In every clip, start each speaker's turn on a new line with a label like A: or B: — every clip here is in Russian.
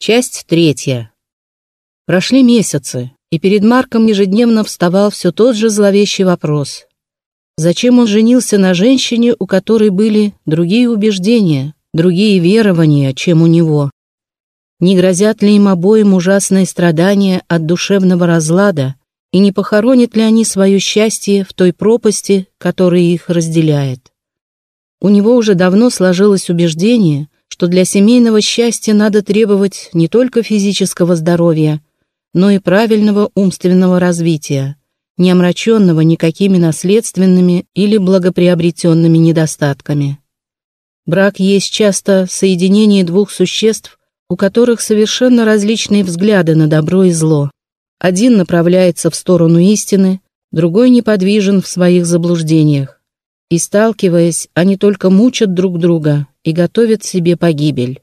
A: Часть третья. Прошли месяцы, и перед Марком ежедневно вставал все тот же зловещий вопрос. Зачем он женился на женщине, у которой были другие убеждения, другие верования, чем у него? Не грозят ли им обоим ужасные страдания от душевного разлада, и не похоронят ли они свое счастье в той пропасти, которая их разделяет? У него уже давно сложилось убеждение, что для семейного счастья надо требовать не только физического здоровья, но и правильного умственного развития, не омраченного никакими наследственными или благоприобретенными недостатками. Брак есть часто соединение двух существ, у которых совершенно различные взгляды на добро и зло. Один направляется в сторону истины, другой неподвижен в своих заблуждениях. И сталкиваясь, они только мучат друг друга и готовит себе погибель.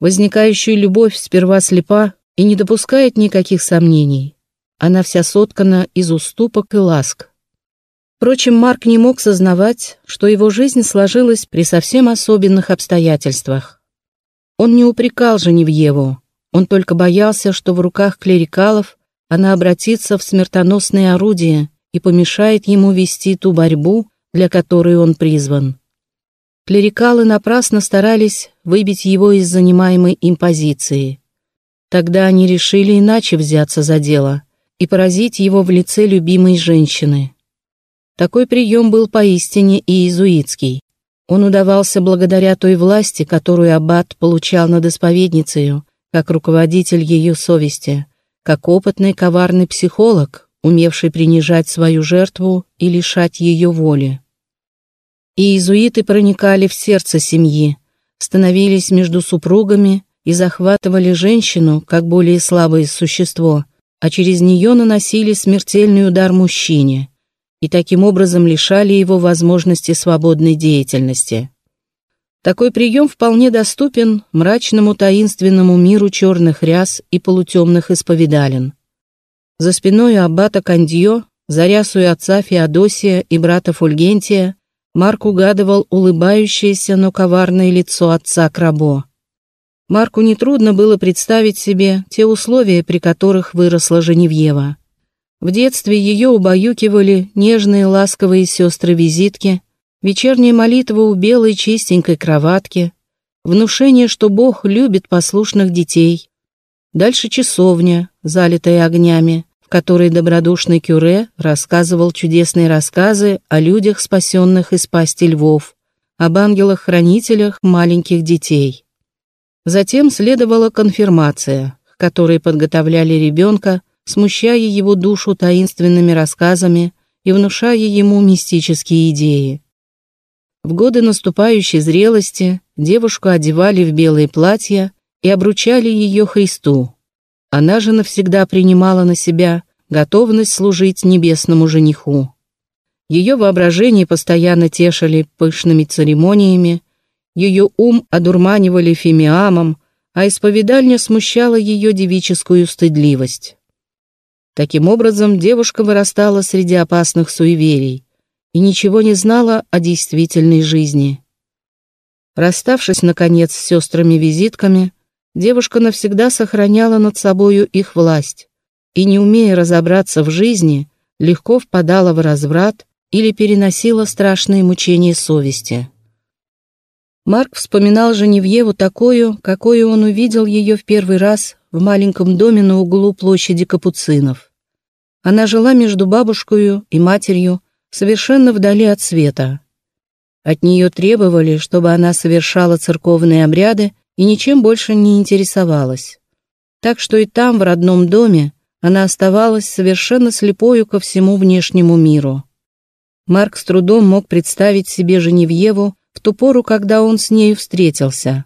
A: Возникающая любовь сперва слепа и не допускает никаких сомнений. Она вся соткана из уступок и ласк. Впрочем, Марк не мог сознавать, что его жизнь сложилась при совсем особенных обстоятельствах. Он не упрекал Женевьеву, он только боялся, что в руках клерикалов она обратится в смертоносное орудие и помешает ему вести ту борьбу, для которой он призван. Клерикалы напрасно старались выбить его из занимаемой им позиции. Тогда они решили иначе взяться за дело и поразить его в лице любимой женщины. Такой прием был поистине иезуитский. Он удавался благодаря той власти, которую аббат получал над исповедницею, как руководитель ее совести, как опытный коварный психолог, умевший принижать свою жертву и лишать ее воли и иезуиты проникали в сердце семьи, становились между супругами и захватывали женщину как более слабое существо, а через нее наносили смертельный удар мужчине и таким образом лишали его возможности свободной деятельности. Такой прием вполне доступен мрачному таинственному миру черных ряс и полутемных исповедален. За спиной аббата Кандьо, за рясую отца Феодосия и брата Фульгентия Марк угадывал улыбающееся, но коварное лицо отца Крабо. Марку нетрудно было представить себе те условия, при которых выросла Женевьева. В детстве ее убаюкивали нежные ласковые сестры-визитки, вечерняя молитва у белой чистенькой кроватки, внушение, что Бог любит послушных детей. Дальше часовня, залитая огнями, который добродушный Кюре рассказывал чудесные рассказы о людях, спасенных из пасти львов, об ангелах-хранителях маленьких детей. Затем следовала конфирмация, к которой подготовляли ребенка, смущая его душу таинственными рассказами и внушая ему мистические идеи. В годы наступающей зрелости девушку одевали в белые платья и обручали ее Христу, она же навсегда принимала на себя готовность служить небесному жениху. Ее воображение постоянно тешили пышными церемониями, ее ум одурманивали фимиамом, а исповедальня смущала ее девическую стыдливость. Таким образом, девушка вырастала среди опасных суеверий и ничего не знала о действительной жизни. Расставшись, наконец, с сестрами-визитками, девушка навсегда сохраняла над собою их власть и, не умея разобраться в жизни, легко впадала в разврат или переносила страшные мучения совести. Марк вспоминал Женевьеву такую, какой он увидел ее в первый раз в маленьком доме на углу площади Капуцинов. Она жила между бабушкой и матерью, совершенно вдали от света. От нее требовали, чтобы она совершала церковные обряды и ничем больше не интересовалась. Так что и там, в родном доме, она оставалась совершенно слепою ко всему внешнему миру. Марк с трудом мог представить себе Женевьеву в ту пору, когда он с нею встретился.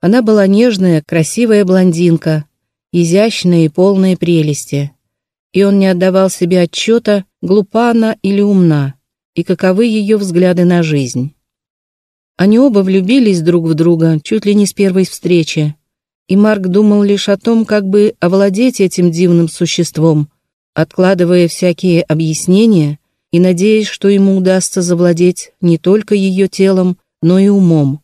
A: Она была нежная, красивая блондинка, изящная и полная прелести. И он не отдавал себе отчета, глупа она или умна, и каковы ее взгляды на жизнь. Они оба влюбились друг в друга чуть ли не с первой встречи, и Марк думал лишь о том, как бы овладеть этим дивным существом, откладывая всякие объяснения и надеясь, что ему удастся завладеть не только ее телом, но и умом.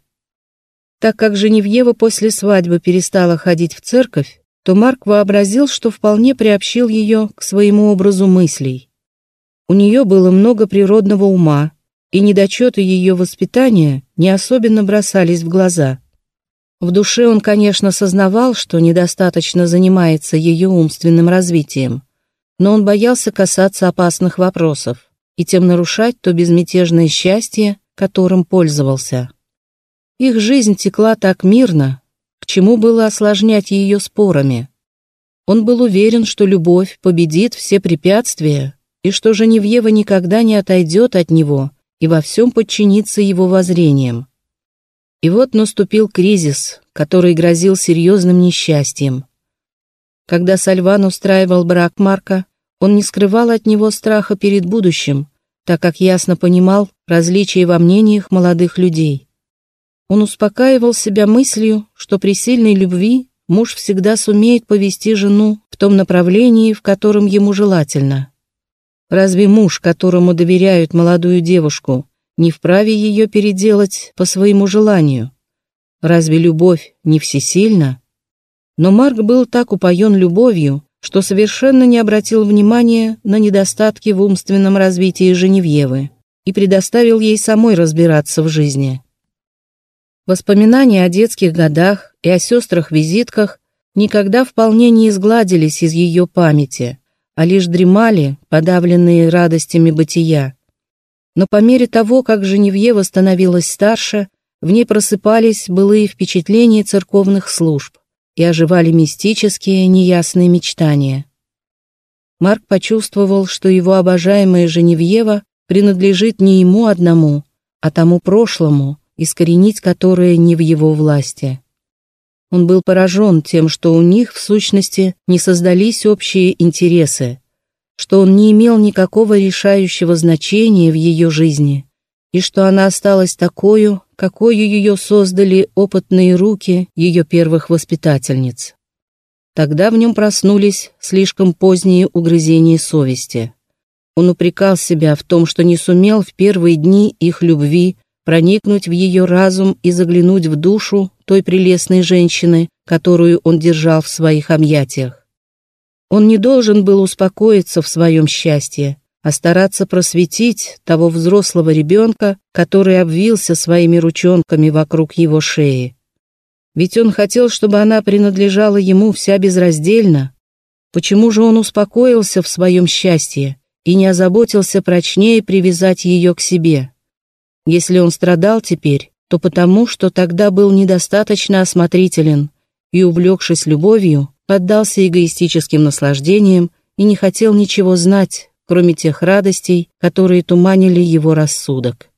A: Так как Женевьева после свадьбы перестала ходить в церковь, то Марк вообразил, что вполне приобщил ее к своему образу мыслей. У нее было много природного ума, и недочеты ее воспитания не особенно бросались в глаза. В душе он, конечно, сознавал, что недостаточно занимается ее умственным развитием, но он боялся касаться опасных вопросов и тем нарушать то безмятежное счастье, которым пользовался. Их жизнь текла так мирно, к чему было осложнять ее спорами. Он был уверен, что любовь победит все препятствия, и что Женевьева никогда не отойдет от него и во всем подчинится его воззрениям. И вот наступил кризис, который грозил серьезным несчастьем. Когда Сальван устраивал брак Марка, он не скрывал от него страха перед будущим, так как ясно понимал различия во мнениях молодых людей. Он успокаивал себя мыслью, что при сильной любви муж всегда сумеет повести жену в том направлении, в котором ему желательно. Разве муж, которому доверяют молодую девушку, не вправе ее переделать по своему желанию? Разве любовь не всесильна? Но Марк был так упоен любовью, что совершенно не обратил внимания на недостатки в умственном развитии Женевьевы и предоставил ей самой разбираться в жизни. Воспоминания о детских годах и о сестрах-визитках никогда вполне не изгладились из ее памяти, а лишь дремали, подавленные радостями бытия. Но по мере того, как Женевьева становилась старше, в ней просыпались былые впечатления церковных служб и оживали мистические, неясные мечтания. Марк почувствовал, что его обожаемая Женевьева принадлежит не ему одному, а тому прошлому, искоренить которое не в его власти. Он был поражен тем, что у них, в сущности, не создались общие интересы, что он не имел никакого решающего значения в ее жизни, и что она осталась такой, какой ее создали опытные руки ее первых воспитательниц. Тогда в нем проснулись слишком поздние угрызения совести. Он упрекал себя в том, что не сумел в первые дни их любви проникнуть в ее разум и заглянуть в душу той прелестной женщины, которую он держал в своих объятиях. Он не должен был успокоиться в своем счастье, а стараться просветить того взрослого ребенка, который обвился своими ручонками вокруг его шеи. Ведь он хотел, чтобы она принадлежала ему вся безраздельно. Почему же он успокоился в своем счастье и не озаботился прочнее привязать ее к себе? Если он страдал теперь, то потому, что тогда был недостаточно осмотрителен и, увлекшись любовью, отдался эгоистическим наслаждениям и не хотел ничего знать, кроме тех радостей, которые туманили его рассудок.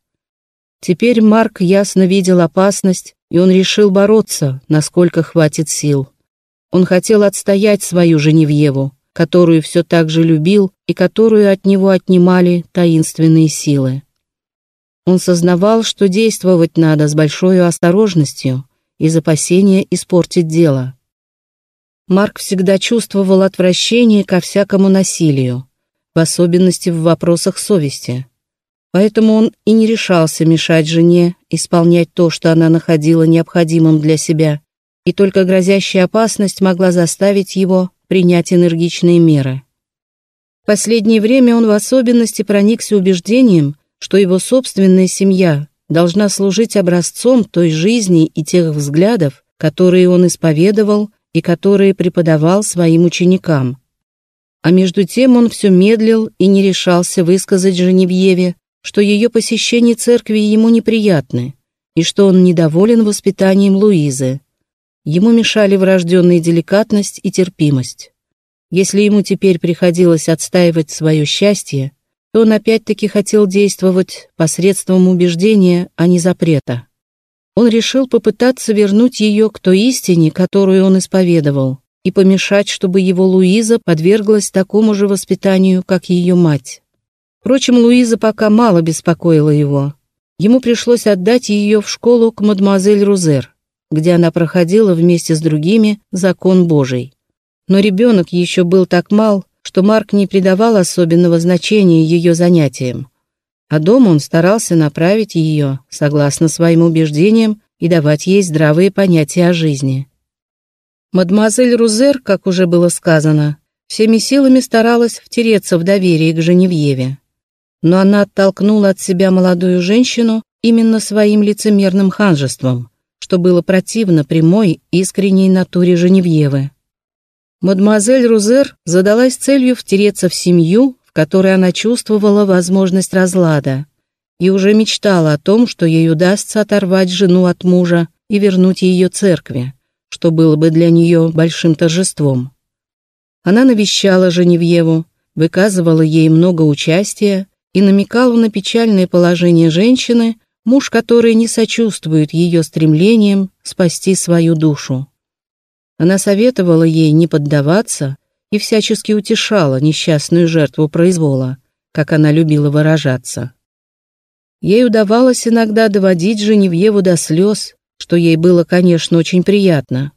A: Теперь Марк ясно видел опасность, и он решил бороться, насколько хватит сил. Он хотел отстоять свою Женевьеву, которую все так же любил и которую от него отнимали таинственные силы. Он сознавал, что действовать надо с большой осторожностью из опасения испортить дело. Марк всегда чувствовал отвращение ко всякому насилию, в особенности в вопросах совести. Поэтому он и не решался мешать жене исполнять то, что она находила необходимым для себя, и только грозящая опасность могла заставить его принять энергичные меры. В последнее время он в особенности проникся убеждением, что его собственная семья должна служить образцом той жизни и тех взглядов, которые он исповедовал и которые преподавал своим ученикам. А между тем он все медлил и не решался высказать Женевьеве, что ее посещение церкви ему неприятны, и что он недоволен воспитанием Луизы. Ему мешали врожденная деликатность и терпимость. Если ему теперь приходилось отстаивать свое счастье, он опять-таки хотел действовать посредством убеждения, а не запрета. Он решил попытаться вернуть ее к той истине, которую он исповедовал, и помешать, чтобы его Луиза подверглась такому же воспитанию, как ее мать. Впрочем, Луиза пока мало беспокоила его. Ему пришлось отдать ее в школу к мадемуазель Рузер, где она проходила вместе с другими закон Божий. Но ребенок еще был так мал, что Марк не придавал особенного значения ее занятиям, а дома он старался направить ее, согласно своим убеждениям, и давать ей здравые понятия о жизни. Мадемуазель Рузер, как уже было сказано, всеми силами старалась втереться в доверие к Женевьеве. Но она оттолкнула от себя молодую женщину именно своим лицемерным ханжеством, что было противно прямой, искренней натуре Женевьевы. Мадемуазель Рузер задалась целью втереться в семью, в которой она чувствовала возможность разлада, и уже мечтала о том, что ей удастся оторвать жену от мужа и вернуть ее церкви что было бы для нее большим торжеством. Она навещала Женевьеву, выказывала ей много участия и намекала на печальное положение женщины, муж которой не сочувствует ее стремлениям спасти свою душу. Она советовала ей не поддаваться и всячески утешала несчастную жертву произвола, как она любила выражаться. Ей удавалось иногда доводить Женевьеву до слез, что ей было, конечно, очень приятно.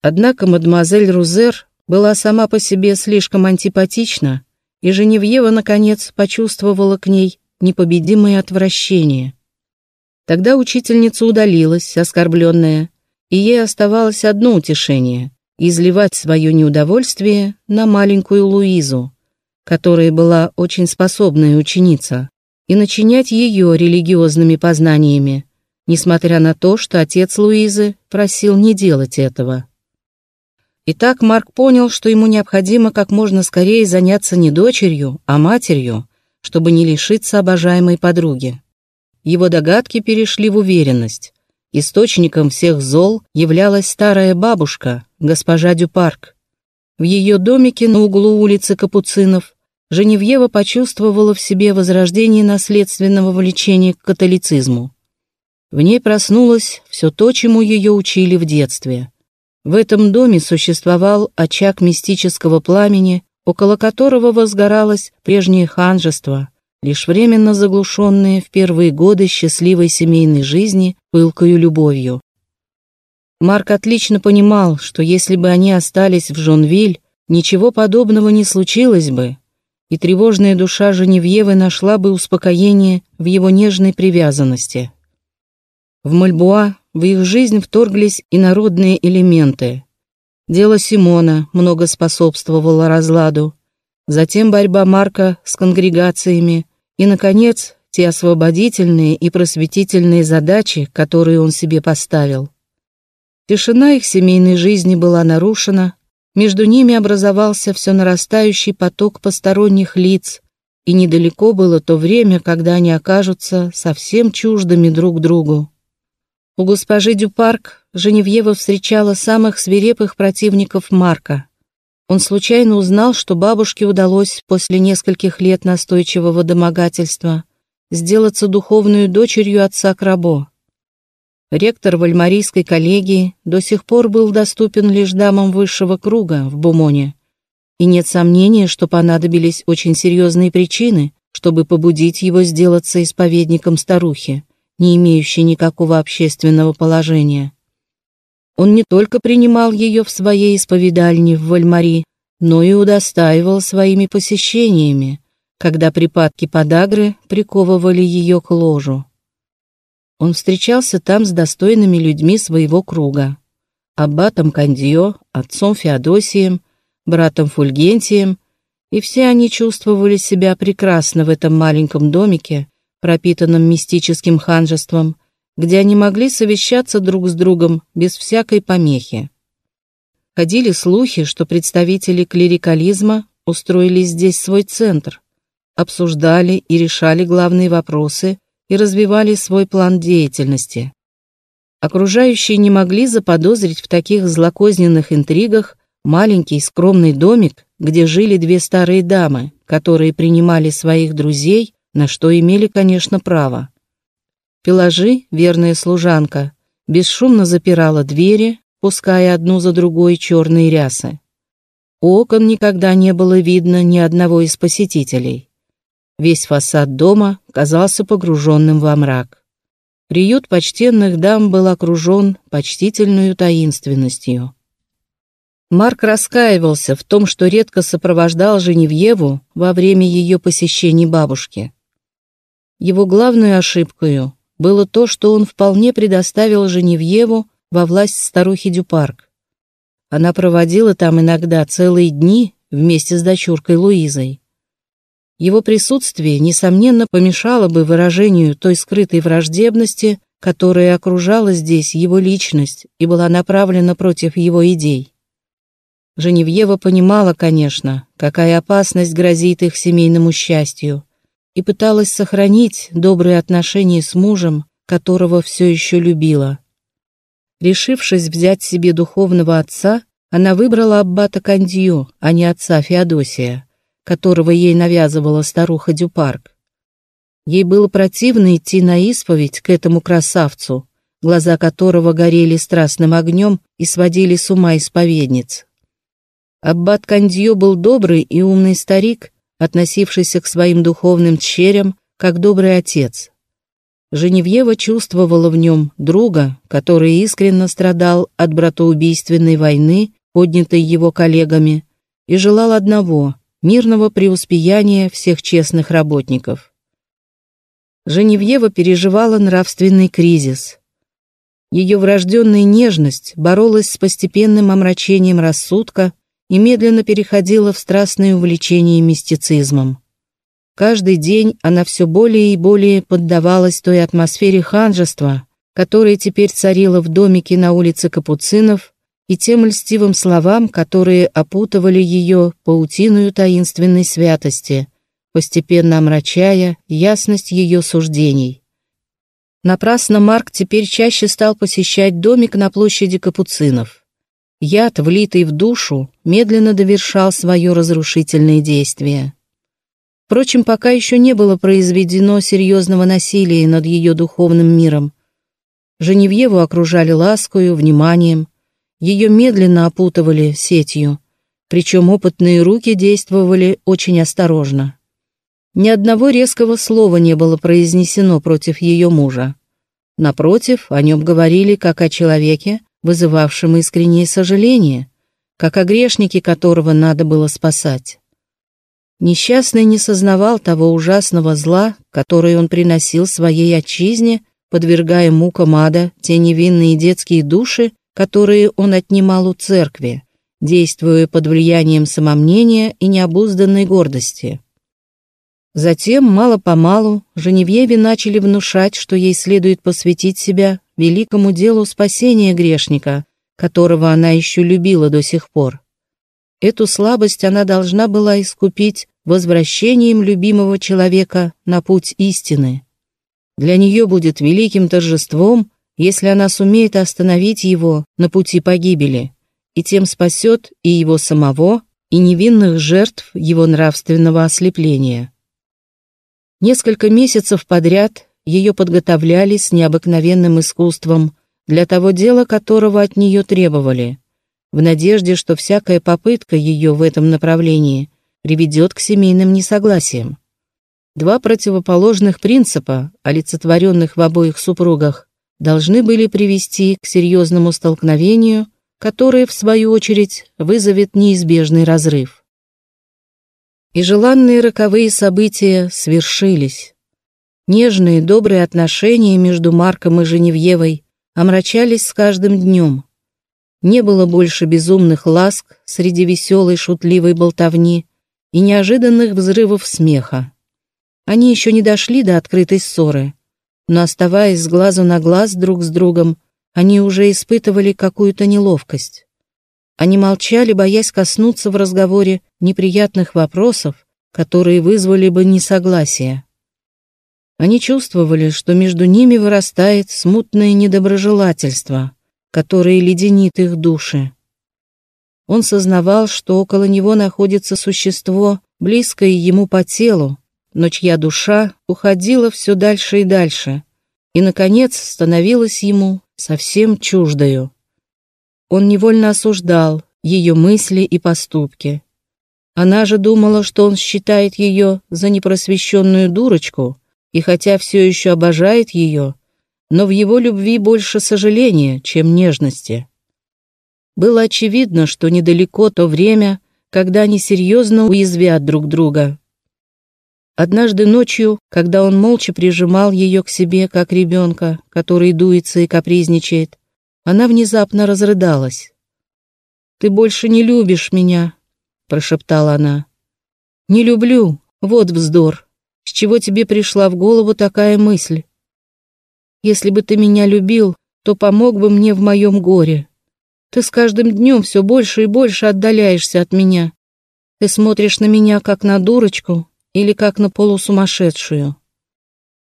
A: Однако мадемуазель Рузер была сама по себе слишком антипатична, и Женевьева, наконец, почувствовала к ней непобедимое отвращение. Тогда учительница удалилась, оскорбленная, и ей оставалось одно утешение — изливать свое неудовольствие на маленькую Луизу, которая была очень способная ученица, и начинять ее религиозными познаниями, несмотря на то, что отец Луизы просил не делать этого. Итак, Марк понял, что ему необходимо как можно скорее заняться не дочерью, а матерью, чтобы не лишиться обожаемой подруги. Его догадки перешли в уверенность. Источником всех зол являлась старая бабушка, госпожа Дюпарк. В ее домике на углу улицы Капуцинов Женевьева почувствовала в себе возрождение наследственного влечения к католицизму. В ней проснулось все то, чему ее учили в детстве. В этом доме существовал очаг мистического пламени, около которого возгоралось прежнее ханжество, лишь временно заглушенное в первые годы счастливой семейной жизни пылкою любовью. Марк отлично понимал, что если бы они остались в Жонвиль, ничего подобного не случилось бы, и тревожная душа Женевьевы нашла бы успокоение в его нежной привязанности. В Мальбуа в их жизнь вторглись инородные элементы. Дело Симона много способствовало разладу, затем борьба Марка с конгрегациями и, наконец, те освободительные и просветительные задачи, которые он себе поставил. Тишина их семейной жизни была нарушена, между ними образовался все нарастающий поток посторонних лиц, и недалеко было то время, когда они окажутся совсем чуждыми друг другу. У госпожи Дюпарк Женевьева встречала самых свирепых противников Марка. Он случайно узнал, что бабушке удалось после нескольких лет настойчивого домогательства сделаться духовную дочерью отца Крабо. Ректор вальмарийской коллегии до сих пор был доступен лишь дамам высшего круга в Бумоне, и нет сомнения, что понадобились очень серьезные причины, чтобы побудить его сделаться исповедником старухи не имеющей никакого общественного положения. Он не только принимал ее в своей исповедальне в Вальмари, но и удостаивал своими посещениями, когда припадки подагры приковывали ее к ложу. Он встречался там с достойными людьми своего круга. Аббатом Кандио, отцом Феодосием, братом Фульгентием, и все они чувствовали себя прекрасно в этом маленьком домике, пропитанном мистическим ханжеством, где они могли совещаться друг с другом без всякой помехи. Ходили слухи, что представители клерикализма устроили здесь свой центр, обсуждали и решали главные вопросы и развивали свой план деятельности. Окружающие не могли заподозрить в таких злокозненных интригах маленький скромный домик, где жили две старые дамы, которые принимали своих друзей на что имели, конечно, право. Пеложи, верная служанка, бесшумно запирала двери, пуская одну за другой черные рясы. Окон никогда не было видно ни одного из посетителей. Весь фасад дома казался погруженным во мрак. Приют почтенных дам был окружен почтительной таинственностью. Марк раскаивался в том, что редко сопровождал Женевьеву во время ее посещений бабушки. Его главной ошибкой было то, что он вполне предоставил Женевьеву во власть старухи Дюпарк. Она проводила там иногда целые дни вместе с дочуркой Луизой. Его присутствие, несомненно, помешало бы выражению той скрытой враждебности, которая окружала здесь его личность и была направлена против его идей. Женевьева понимала, конечно, какая опасность грозит их семейному счастью, и пыталась сохранить добрые отношения с мужем, которого все еще любила. Решившись взять себе духовного отца, она выбрала аббата Кандью, а не отца Феодосия, которого ей навязывала старуха Дюпарк. Ей было противно идти на исповедь к этому красавцу, глаза которого горели страстным огнем и сводили с ума исповедниц. Аббат Кандьё был добрый и умный старик, относившийся к своим духовным черям как добрый отец. Женевьева чувствовала в нем друга, который искренне страдал от братоубийственной войны, поднятой его коллегами, и желал одного — мирного преуспеяния всех честных работников. Женевьева переживала нравственный кризис. Ее врожденная нежность боролась с постепенным омрачением рассудка и медленно переходила в страстное увлечение мистицизмом. Каждый день она все более и более поддавалась той атмосфере ханжества, которая теперь царила в домике на улице Капуцинов, и тем льстивым словам, которые опутывали ее паутиную таинственной святости – постепенно омрачая ясность ее суждений. Напрасно Марк теперь чаще стал посещать домик на площади Капуцинов. Яд, влитый в душу, медленно довершал свое разрушительное действие. Впрочем, пока еще не было произведено серьезного насилия над ее духовным миром. Женевьеву окружали ласкою, вниманием, ее медленно опутывали сетью, причем опытные руки действовали очень осторожно. Ни одного резкого слова не было произнесено против ее мужа. Напротив, о нем говорили как о человеке, вызывавшем искреннее сожаление, как о грешнике, которого надо было спасать. Несчастный не сознавал того ужасного зла, которое он приносил своей отчизне, подвергая мукам ада те невинные детские души, которые он отнимал у церкви, действуя под влиянием самомнения и необузданной гордости. Затем, мало-помалу, Женевьеве начали внушать, что ей следует посвятить себя великому делу спасения грешника, которого она еще любила до сих пор. Эту слабость она должна была искупить возвращением любимого человека на путь истины. Для нее будет великим торжеством, если она сумеет остановить его на пути погибели, и тем спасет и его самого, и невинных жертв его нравственного ослепления. Несколько месяцев подряд ее подготовляли с необыкновенным искусством для того дела, которого от нее требовали, в надежде, что всякая попытка ее в этом направлении приведет к семейным несогласиям. Два противоположных принципа, олицетворенных в обоих супругах, должны были привести к серьезному столкновению, которое, в свою очередь, вызовет неизбежный разрыв. И желанные роковые события свершились. Нежные, добрые отношения между Марком и Женевьевой омрачались с каждым днем. Не было больше безумных ласк среди веселой шутливой болтовни и неожиданных взрывов смеха. Они еще не дошли до открытой ссоры, но, оставаясь с глазу на глаз друг с другом, они уже испытывали какую-то неловкость. Они молчали, боясь коснуться в разговоре неприятных вопросов, которые вызвали бы несогласие. Они чувствовали, что между ними вырастает смутное недоброжелательство, которое леденит их души. Он сознавал, что около него находится существо, близкое ему по телу, но чья душа уходила все дальше и дальше, и, наконец, становилась ему совсем чуждою. Он невольно осуждал ее мысли и поступки. Она же думала, что он считает ее за непросвещенную дурочку, и хотя все еще обожает ее, но в его любви больше сожаления, чем нежности. Было очевидно, что недалеко то время, когда они серьезно уязвят друг друга. Однажды ночью, когда он молча прижимал ее к себе, как ребенка, который дуется и капризничает, она внезапно разрыдалась. «Ты больше не любишь меня», — прошептала она. «Не люблю, вот вздор. С чего тебе пришла в голову такая мысль? Если бы ты меня любил, то помог бы мне в моем горе. Ты с каждым днем все больше и больше отдаляешься от меня. Ты смотришь на меня как на дурочку или как на полусумасшедшую.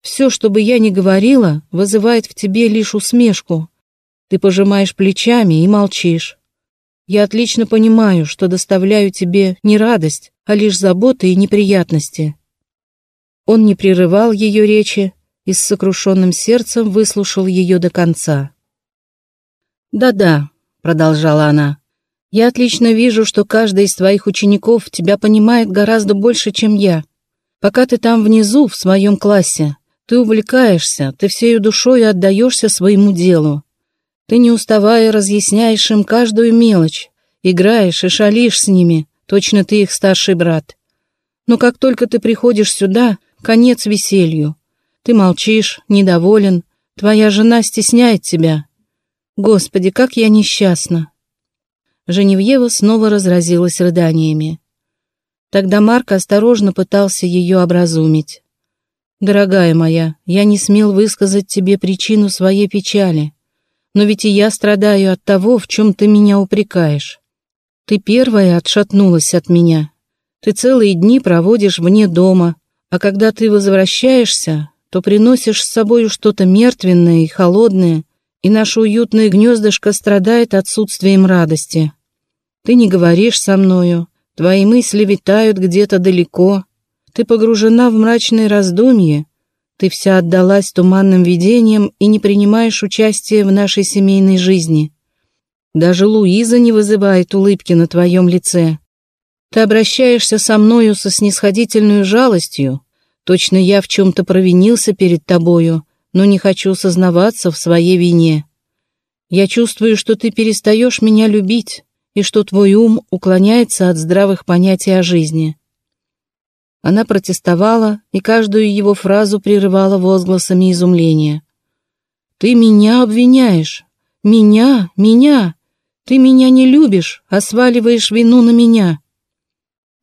A: Все, что бы я ни говорила, вызывает в тебе лишь усмешку. Ты пожимаешь плечами и молчишь. Я отлично понимаю, что доставляю тебе не радость, а лишь заботы и неприятности. Он не прерывал ее речи и с сокрушенным сердцем выслушал ее до конца. «Да-да», — продолжала она, — «я отлично вижу, что каждый из твоих учеников тебя понимает гораздо больше, чем я. Пока ты там внизу, в своем классе, ты увлекаешься, ты всею душой отдаешься своему делу. Ты не уставая разъясняешь им каждую мелочь, играешь и шалишь с ними, точно ты их старший брат. Но как только ты приходишь сюда, конец веселью. Ты молчишь, недоволен, твоя жена стесняет тебя. Господи, как я несчастна!» Женевьева снова разразилась рыданиями. Тогда Марк осторожно пытался ее образумить. «Дорогая моя, я не смел высказать тебе причину своей печали, но ведь и я страдаю от того, в чем ты меня упрекаешь. Ты первая отшатнулась от меня. Ты целые дни проводишь вне дома, а когда ты возвращаешься, то приносишь с собой что-то мертвенное и холодное, и наше уютное гнездышко страдает отсутствием радости. Ты не говоришь со мною, твои мысли витают где-то далеко, ты погружена в мрачные раздумья, ты вся отдалась туманным видениям и не принимаешь участия в нашей семейной жизни. Даже Луиза не вызывает улыбки на твоем лице. Ты обращаешься со мною со снисходительной жалостью. Точно я в чем-то провинился перед тобою, но не хочу сознаваться в своей вине. Я чувствую, что ты перестаешь меня любить, и что твой ум уклоняется от здравых понятий о жизни. Она протестовала и каждую его фразу прерывала возгласами изумления. «Ты меня обвиняешь! Меня! Меня! Ты меня не любишь, а сваливаешь вину на меня!»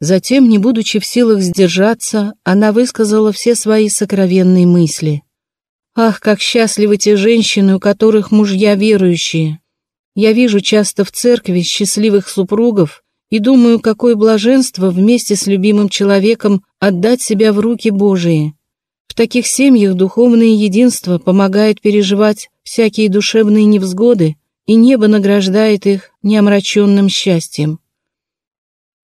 A: Затем, не будучи в силах сдержаться, она высказала все свои сокровенные мысли. «Ах, как счастливы те женщины, у которых мужья верующие! Я вижу часто в церкви счастливых супругов и думаю, какое блаженство вместе с любимым человеком отдать себя в руки Божии. В таких семьях духовное единство помогает переживать всякие душевные невзгоды, и небо награждает их неомраченным счастьем.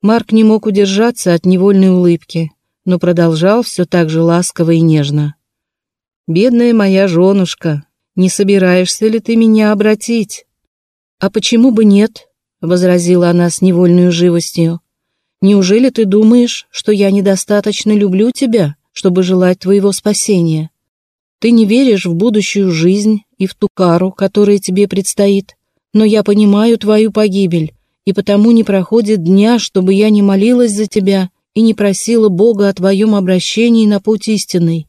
A: Марк не мог удержаться от невольной улыбки, но продолжал все так же ласково и нежно. «Бедная моя женушка, не собираешься ли ты меня обратить?» «А почему бы нет?» — возразила она с невольной живостью. «Неужели ты думаешь, что я недостаточно люблю тебя, чтобы желать твоего спасения? Ты не веришь в будущую жизнь и в ту кару, которая тебе предстоит, но я понимаю твою погибель и потому не проходит дня, чтобы я не молилась за тебя и не просила Бога о твоем обращении на путь истинный.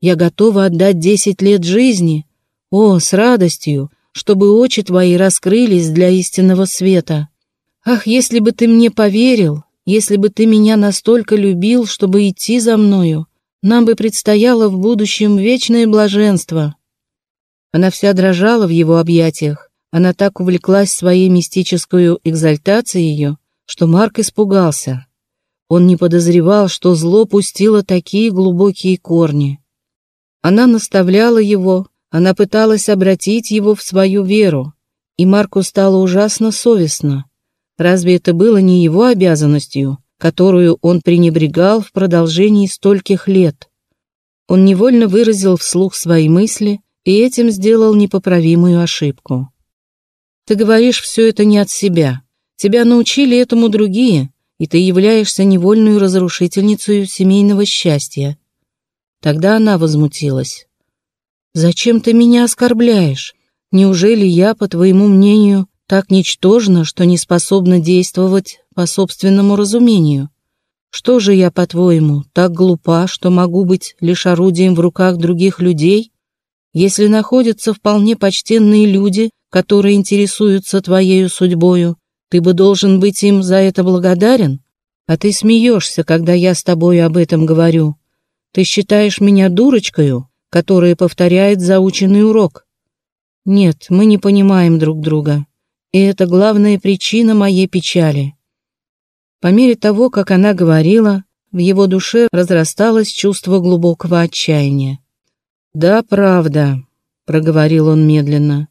A: Я готова отдать десять лет жизни, о, с радостью, чтобы очи твои раскрылись для истинного света. Ах, если бы ты мне поверил, если бы ты меня настолько любил, чтобы идти за мною, нам бы предстояло в будущем вечное блаженство». Она вся дрожала в его объятиях, она так увлеклась своей мистической экзальтацией что Марк испугался. Он не подозревал, что зло пустило такие глубокие корни. Она наставляла его, она пыталась обратить его в свою веру, и Марку стало ужасно совестно. Разве это было не его обязанностью, которую он пренебрегал в продолжении стольких лет? Он невольно выразил вслух свои мысли и этим сделал непоправимую ошибку. Ты говоришь все это не от себя. Тебя научили этому другие, и ты являешься невольную разрушительницей семейного счастья. Тогда она возмутилась. «Зачем ты меня оскорбляешь? Неужели я, по твоему мнению, так ничтожна, что не способна действовать по собственному разумению? Что же я, по-твоему, так глупа, что могу быть лишь орудием в руках других людей? Если находятся вполне почтенные люди, которые интересуются твоею судьбою, ты бы должен быть им за это благодарен? А ты смеешься, когда я с тобой об этом говорю. Ты считаешь меня дурочкою, которая повторяет заученный урок. Нет, мы не понимаем друг друга. И это главная причина моей печали. По мере того, как она говорила, в его душе разрасталось чувство глубокого отчаяния. «Да, правда», — проговорил он медленно.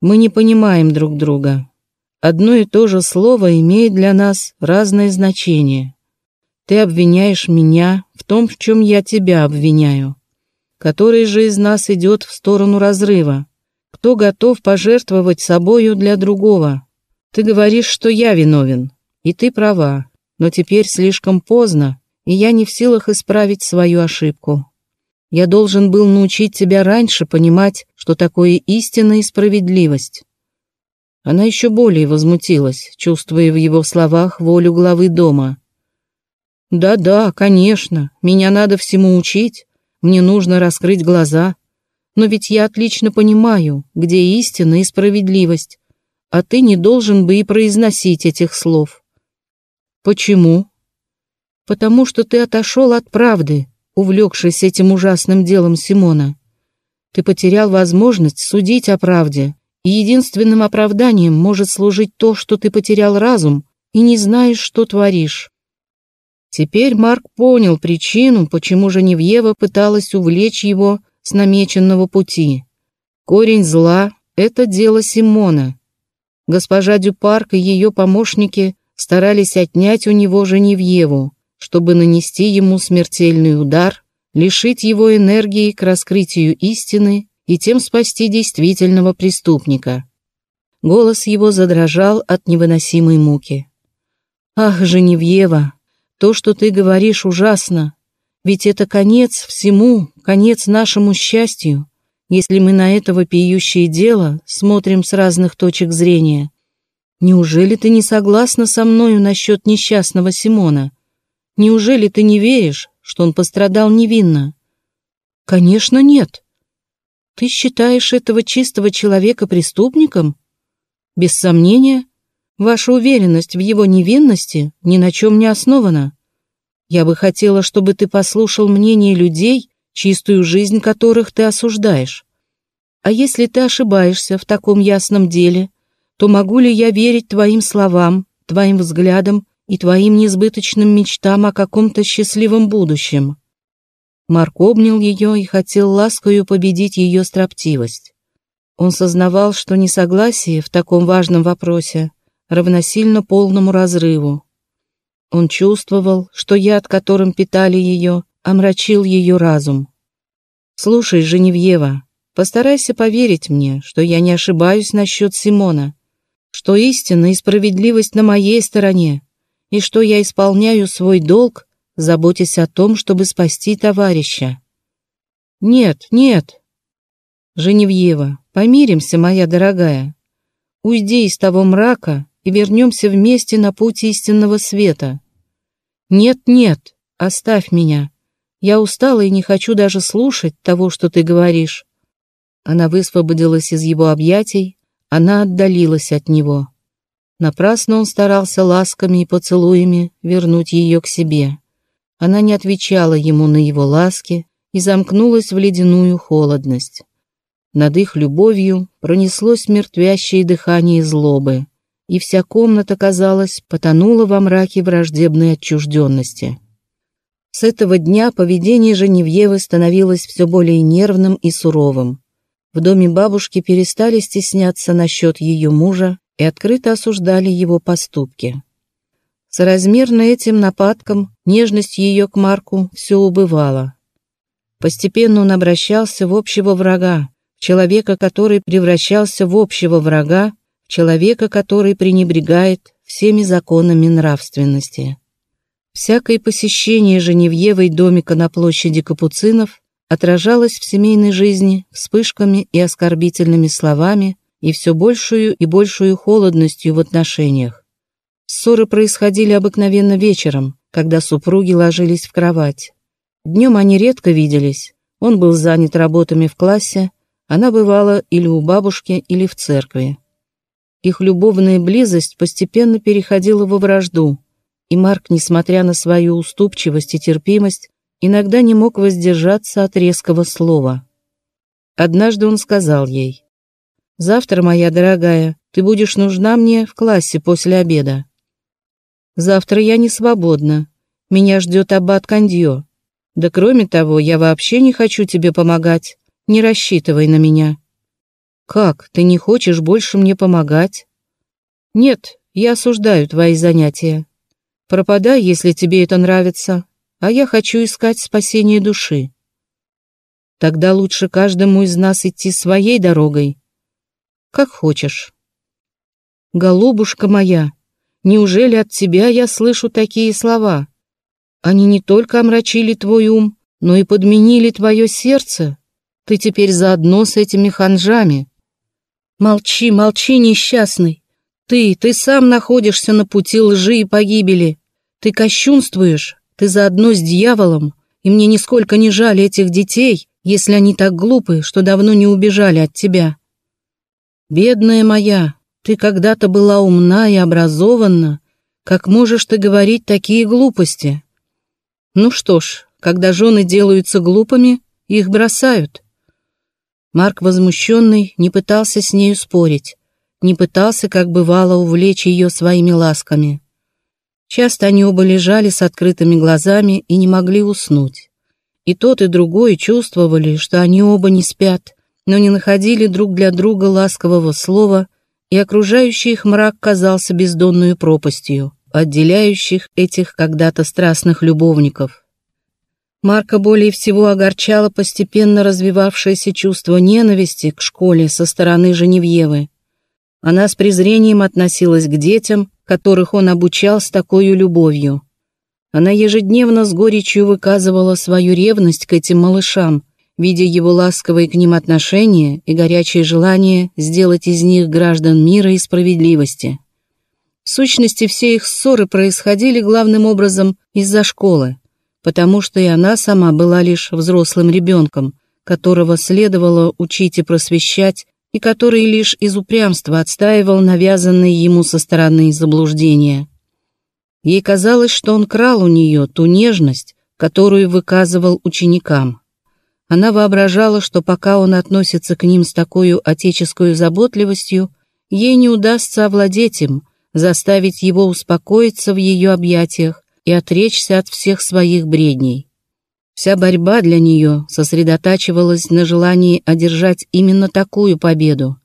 A: «Мы не понимаем друг друга. Одно и то же слово имеет для нас разное значение. Ты обвиняешь меня в том, в чем я тебя обвиняю. Который же из нас идет в сторону разрыва? Кто готов пожертвовать собою для другого? Ты говоришь, что я виновен, и ты права, но теперь слишком поздно, и я не в силах исправить свою ошибку. Я должен был научить тебя раньше понимать, что такое истина и справедливость. Она еще более возмутилась, чувствуя в его словах волю главы дома. «Да-да, конечно, меня надо всему учить, мне нужно раскрыть глаза, но ведь я отлично понимаю, где истина и справедливость, а ты не должен бы и произносить этих слов». «Почему?» «Потому что ты отошел от правды, увлекшись этим ужасным делом Симона. Ты потерял возможность судить о правде, и единственным оправданием может служить то, что ты потерял разум и не знаешь, что творишь. Теперь Марк понял причину, почему Женевьева пыталась увлечь его с намеченного пути. Корень зла — это дело Симона. Госпожа Дюпарк и ее помощники старались отнять у него Женевьеву, чтобы нанести ему смертельный удар, лишить его энергии к раскрытию истины и тем спасти действительного преступника. Голос его задрожал от невыносимой муки. «Ах, Женевьева, то, что ты говоришь, ужасно, ведь это конец всему, конец нашему счастью, если мы на это вопиющее дело смотрим с разных точек зрения. Неужели ты не согласна со мною насчет несчастного Симона?» Неужели ты не веришь, что он пострадал невинно? Конечно, нет. Ты считаешь этого чистого человека преступником? Без сомнения, ваша уверенность в его невинности ни на чем не основана. Я бы хотела, чтобы ты послушал мнение людей, чистую жизнь которых ты осуждаешь. А если ты ошибаешься в таком ясном деле, то могу ли я верить твоим словам, твоим взглядам и твоим несбыточным мечтам о каком-то счастливом будущем. Марк обнял ее и хотел ласкою победить ее строптивость. Он сознавал, что несогласие в таком важном вопросе равносильно полному разрыву. Он чувствовал, что яд, которым питали ее, омрачил ее разум. «Слушай, Женевьева, постарайся поверить мне, что я не ошибаюсь насчет Симона, что истина и справедливость на моей стороне, и что я исполняю свой долг, заботясь о том, чтобы спасти товарища. Нет, нет. Женевьева, помиримся, моя дорогая. Уйди из того мрака и вернемся вместе на путь истинного света. Нет, нет, оставь меня. Я устала и не хочу даже слушать того, что ты говоришь. Она высвободилась из его объятий, она отдалилась от него. Напрасно он старался ласками и поцелуями вернуть ее к себе. Она не отвечала ему на его ласки и замкнулась в ледяную холодность. Над их любовью пронеслось мертвящее дыхание злобы, и вся комната, казалось, потонула во мраке враждебной отчужденности. С этого дня поведение Женевьевы становилось все более нервным и суровым. В доме бабушки перестали стесняться насчет ее мужа и открыто осуждали его поступки. Соразмерно этим нападкам нежность ее к Марку все убывала. Постепенно он обращался в общего врага, человека, который превращался в общего врага, человека, который пренебрегает всеми законами нравственности. Всякое посещение Женевьевой домика на площади Капуцинов отражалось в семейной жизни вспышками и оскорбительными словами, и все большую и большую холодностью в отношениях. Ссоры происходили обыкновенно вечером, когда супруги ложились в кровать. Днем они редко виделись. Он был занят работами в классе, она бывала или у бабушки, или в церкви. Их любовная близость постепенно переходила во вражду, и Марк, несмотря на свою уступчивость и терпимость, иногда не мог воздержаться от резкого слова. Однажды он сказал ей, «Завтра, моя дорогая, ты будешь нужна мне в классе после обеда. Завтра я не свободна. Меня ждет аббат Кандье. Да кроме того, я вообще не хочу тебе помогать. Не рассчитывай на меня». «Как, ты не хочешь больше мне помогать?» «Нет, я осуждаю твои занятия. Пропадай, если тебе это нравится, а я хочу искать спасение души. Тогда лучше каждому из нас идти своей дорогой. Как хочешь. Голубушка моя, неужели от тебя я слышу такие слова? Они не только омрачили твой ум, но и подменили твое сердце. Ты теперь заодно с этими ханжами. Молчи, молчи, несчастный. Ты, ты сам находишься на пути лжи и погибели. Ты кощунствуешь, ты заодно с дьяволом, и мне нисколько не жаль этих детей, если они так глупы, что давно не убежали от тебя. Бедная моя, ты когда-то была умна и образованна, как можешь ты говорить такие глупости? Ну что ж, когда жены делаются глупыми, их бросают. Марк, возмущенный, не пытался с нею спорить не пытался, как бывало, увлечь ее своими ласками. Часто они оба лежали с открытыми глазами и не могли уснуть. И тот, и другой чувствовали, что они оба не спят, но не находили друг для друга ласкового слова, и окружающий их мрак казался бездонную пропастью, отделяющих этих когда-то страстных любовников. Марка более всего огорчало постепенно развивавшееся чувство ненависти к школе со стороны Женевьевы. Она с презрением относилась к детям, которых он обучал с такой любовью. Она ежедневно с горечью выказывала свою ревность к этим малышам, видя его ласковые к ним отношения и горячее желание сделать из них граждан мира и справедливости. В сущности, все их ссоры происходили главным образом из-за школы, потому что и она сама была лишь взрослым ребенком, которого следовало учить и просвещать и который лишь из упрямства отстаивал навязанные ему со стороны заблуждения. Ей казалось, что он крал у нее ту нежность, которую выказывал ученикам. Она воображала, что пока он относится к ним с такой отеческой заботливостью, ей не удастся овладеть им, заставить его успокоиться в ее объятиях и отречься от всех своих бредней. Вся борьба для нее сосредотачивалась на желании одержать именно такую победу.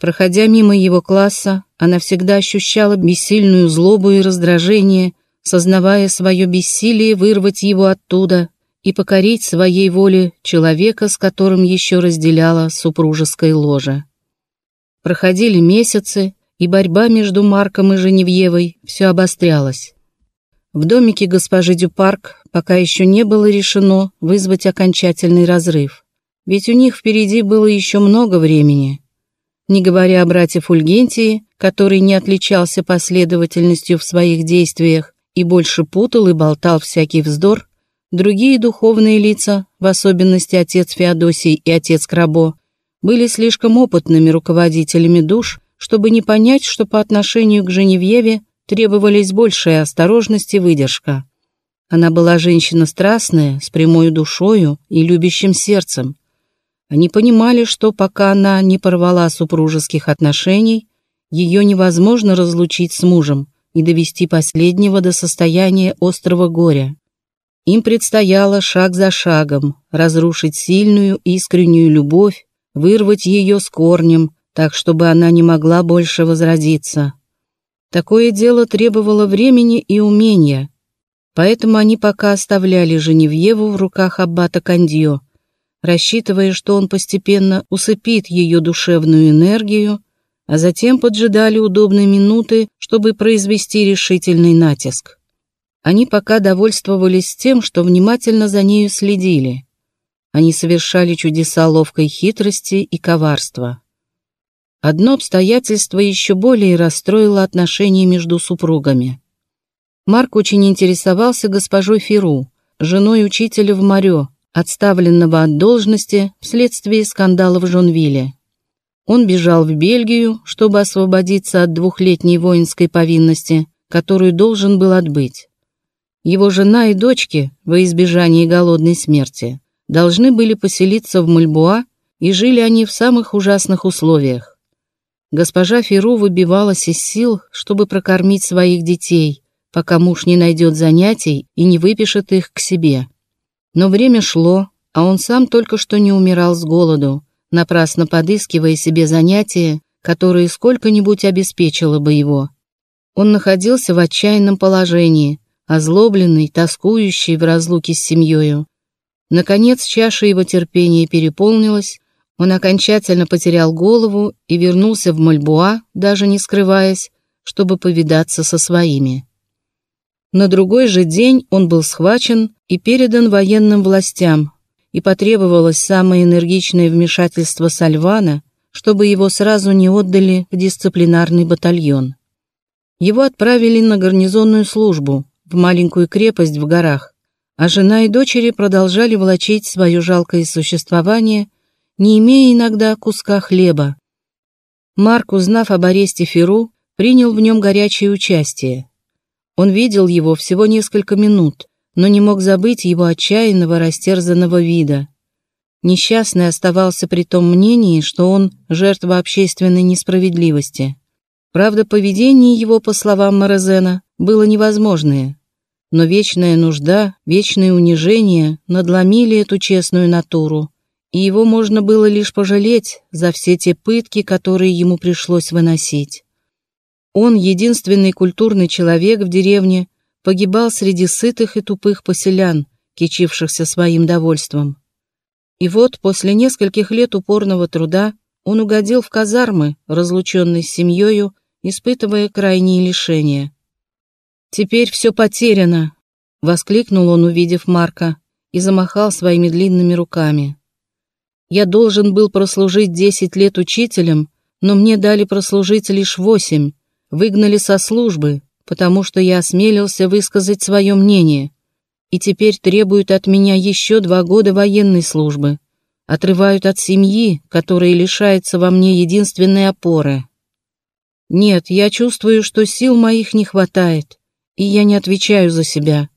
A: Проходя мимо его класса, она всегда ощущала бессильную злобу и раздражение, сознавая свое бессилие вырвать его оттуда и покорить своей воле человека, с которым еще разделяла супружеское ложе. Проходили месяцы, и борьба между Марком и Женевьевой все обострялась. В домике госпожи Дюпарк пока еще не было решено вызвать окончательный разрыв, ведь у них впереди было еще много времени. Не говоря о брате Фульгентии, который не отличался последовательностью в своих действиях и больше путал и болтал всякий вздор, другие духовные лица, в особенности отец Феодосий и отец Крабо, были слишком опытными руководителями душ, чтобы не понять, что по отношению к Женевьеве требовались большая осторожность и выдержка. Она была женщина страстная, с прямой душою и любящим сердцем. Они понимали, что пока она не порвала супружеских отношений, ее невозможно разлучить с мужем и довести последнего до состояния острого горя. Им предстояло шаг за шагом разрушить сильную искреннюю любовь, вырвать ее с корнем, так чтобы она не могла больше возродиться. Такое дело требовало времени и умения, поэтому они пока оставляли Женевьеву в руках аббата Кандьо, рассчитывая, что он постепенно усыпит ее душевную энергию, а затем поджидали удобной минуты, чтобы произвести решительный натиск. Они пока довольствовались тем, что внимательно за нею следили. Они совершали чудеса ловкой хитрости и коварства. Одно обстоятельство еще более расстроило отношения между супругами. Марк очень интересовался госпожой Феру, женой учителя в Марё, отставленного от должности вследствие скандала в Жонвилле. Он бежал в Бельгию, чтобы освободиться от двухлетней воинской повинности, которую должен был отбыть. Его жена и дочки, во избежание голодной смерти, должны были поселиться в Мальбуа, и жили они в самых ужасных условиях. Госпожа Феру выбивалась из сил, чтобы прокормить своих детей, пока муж не найдет занятий и не выпишет их к себе. Но время шло, а он сам только что не умирал с голоду, напрасно подыскивая себе занятия, которые сколько-нибудь обеспечило бы его. Он находился в отчаянном положении, озлобленный, тоскующий в разлуке с семьей. Наконец чаша его терпения переполнилась, он окончательно потерял голову и вернулся в Мальбуа, даже не скрываясь, чтобы повидаться со своими. На другой же день он был схвачен и передан военным властям, и потребовалось самое энергичное вмешательство Сальвана, чтобы его сразу не отдали в дисциплинарный батальон. Его отправили на гарнизонную службу, в маленькую крепость в горах, а жена и дочери продолжали влачить свое жалкое существование, не имея иногда куска хлеба. Марк, узнав об аресте Феру, принял в нем горячее участие. Он видел его всего несколько минут, но не мог забыть его отчаянного растерзанного вида. Несчастный оставался при том мнении, что он жертва общественной несправедливости. Правда, поведение его, по словам Морозена, было невозможное. Но вечная нужда, вечное унижение надломили эту честную натуру, и его можно было лишь пожалеть за все те пытки, которые ему пришлось выносить. Он, единственный культурный человек в деревне, погибал среди сытых и тупых поселян, кичившихся своим довольством. И вот после нескольких лет упорного труда он угодил в казармы, разлученный с семьей, испытывая крайние лишения. «Теперь все потеряно!» — воскликнул он, увидев Марка, и замахал своими длинными руками. «Я должен был прослужить десять лет учителем, но мне дали прослужить лишь восемь, выгнали со службы, потому что я осмелился высказать свое мнение, и теперь требуют от меня еще два года военной службы, отрывают от семьи, которая лишается во мне единственной опоры. Нет, я чувствую, что сил моих не хватает, и я не отвечаю за себя.